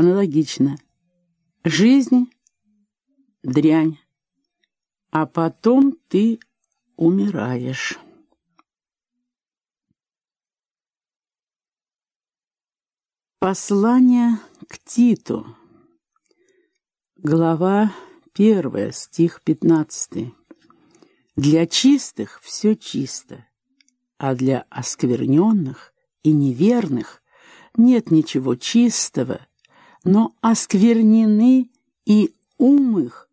Аналогично. Жизнь — дрянь, а потом ты умираешь. Послание к Титу. Глава первая, стих пятнадцатый. Для чистых все чисто, а для оскверненных и неверных нет ничего чистого, но осквернены и ум их,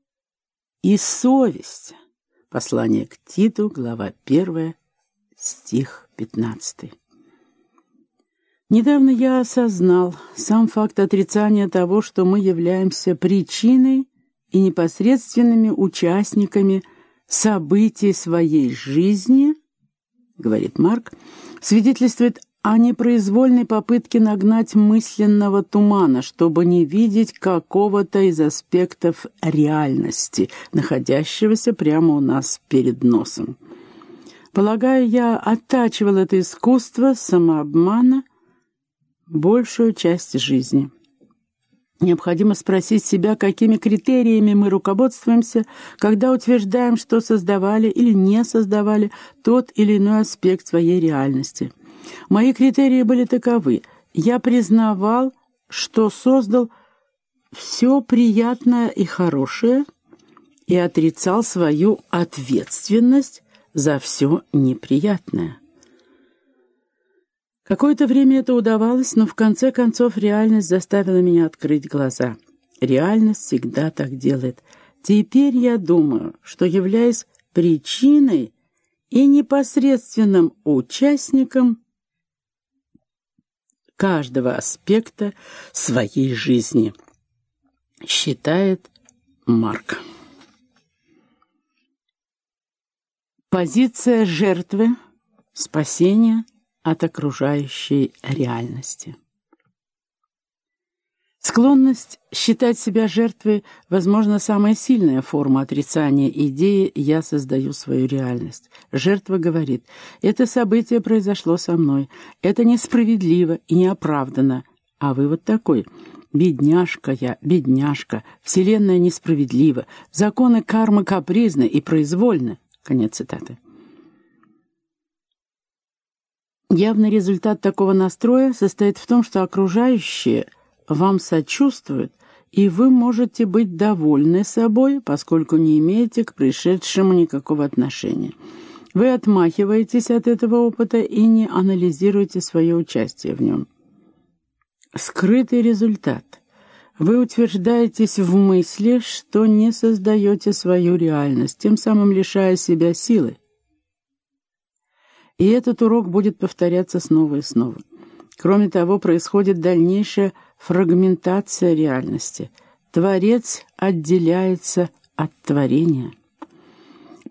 и совесть. Послание к Титу, глава 1, стих 15. Недавно я осознал сам факт отрицания того, что мы являемся причиной и непосредственными участниками событий своей жизни, говорит Марк, свидетельствует о непроизвольной попытке нагнать мысленного тумана, чтобы не видеть какого-то из аспектов реальности, находящегося прямо у нас перед носом. Полагаю, я оттачивал это искусство самообмана большую часть жизни. Необходимо спросить себя, какими критериями мы руководствуемся, когда утверждаем, что создавали или не создавали тот или иной аспект своей реальности – Мои критерии были таковы. Я признавал, что создал все приятное и хорошее и отрицал свою ответственность за все неприятное. Какое-то время это удавалось, но в конце концов реальность заставила меня открыть глаза. Реальность всегда так делает. Теперь я думаю, что являюсь причиной и непосредственным участником каждого аспекта своей жизни, считает Марк. Позиция жертвы – спасение от окружающей реальности. Склонность считать себя жертвой, возможно, самая сильная форма отрицания идеи «я создаю свою реальность». Жертва говорит «это событие произошло со мной, это несправедливо и неоправданно». А вывод такой «бедняжка я, бедняжка, вселенная несправедлива, законы кармы капризны и произвольны». Конец цитаты. Явный результат такого настроя состоит в том, что окружающие – вам сочувствуют, и вы можете быть довольны собой, поскольку не имеете к пришедшему никакого отношения. Вы отмахиваетесь от этого опыта и не анализируете свое участие в нем. Скрытый результат. Вы утверждаетесь в мысли, что не создаете свою реальность, тем самым лишая себя силы. И этот урок будет повторяться снова и снова. Кроме того, происходит дальнейшая фрагментация реальности. Творец отделяется от творения.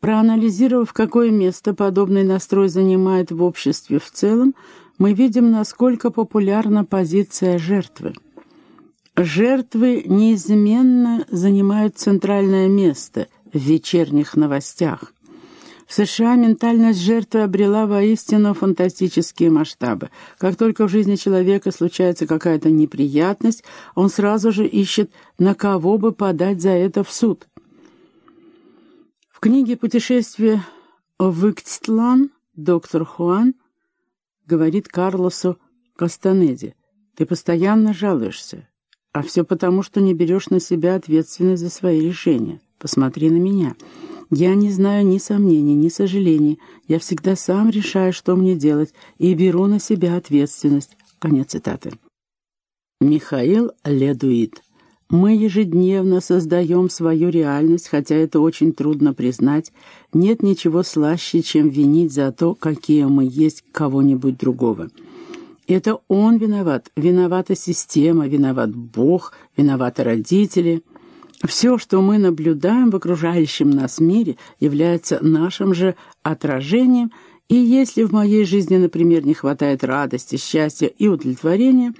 Проанализировав, какое место подобный настрой занимает в обществе в целом, мы видим, насколько популярна позиция жертвы. Жертвы неизменно занимают центральное место в вечерних новостях. США ментальность жертвы обрела воистину фантастические масштабы. Как только в жизни человека случается какая-то неприятность, он сразу же ищет, на кого бы подать за это в суд. В книге «Путешествие в Иктлан» доктор Хуан говорит Карлосу Кастанеде, «Ты постоянно жалуешься, а все потому, что не берешь на себя ответственность за свои решения. Посмотри на меня». Я не знаю ни сомнений, ни сожалений. Я всегда сам решаю, что мне делать, и беру на себя ответственность. Конец цитаты. Михаил Ледуит. Мы ежедневно создаем свою реальность, хотя это очень трудно признать. Нет ничего слаще, чем винить за то, какие мы есть кого-нибудь другого. Это он виноват, виновата система, виноват Бог, виноваты родители — все, что мы наблюдаем в окружающем нас мире, является нашим же отражением, и если в моей жизни, например, не хватает радости, счастья и удовлетворения,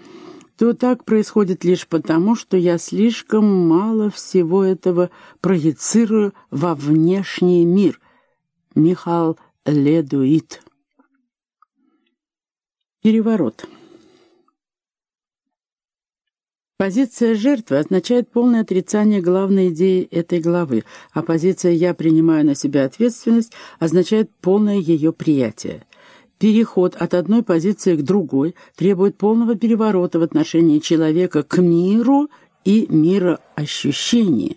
то так происходит лишь потому, что я слишком мало всего этого проецирую во внешний мир. Михаил Ледуит. Переворот Позиция жертвы означает полное отрицание главной идеи этой главы, а позиция «я принимаю на себя ответственность» означает полное ее приятие. Переход от одной позиции к другой требует полного переворота в отношении человека к миру и мироощущению.